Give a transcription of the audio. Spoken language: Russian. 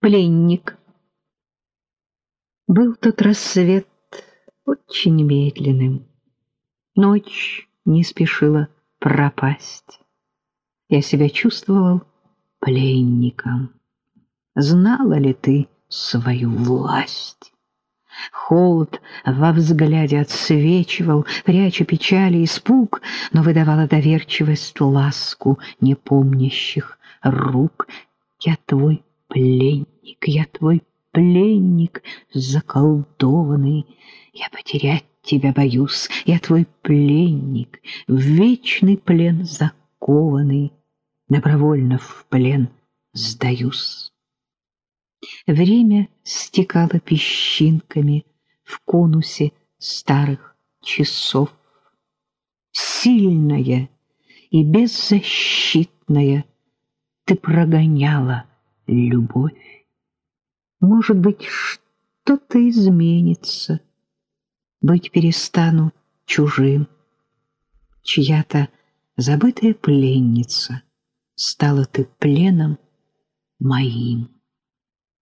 Пленник. Был тот рассвет очень медленным. Ночь не спешила пропасть. Я себя чувствовал пленником. Знала ли ты свою власть? Холод во взгляде отсвечивал, пряча печали и испуг, но выдавала доверчивость, ласку непомнящих рук. Я твой пленник, я твой пленник заколдованный, я потерять тебя боюсь, я твой пленник, в вечный плен закованный, добровольно в плен сдаюсь. Время стекало песчинками в конусе старых часов. Сильная и беззащитная ты прогоняла любовь. Может быть, что-то изменится, быть перестану чужим. Чья-то забытая пленница, стала ты пленом моим.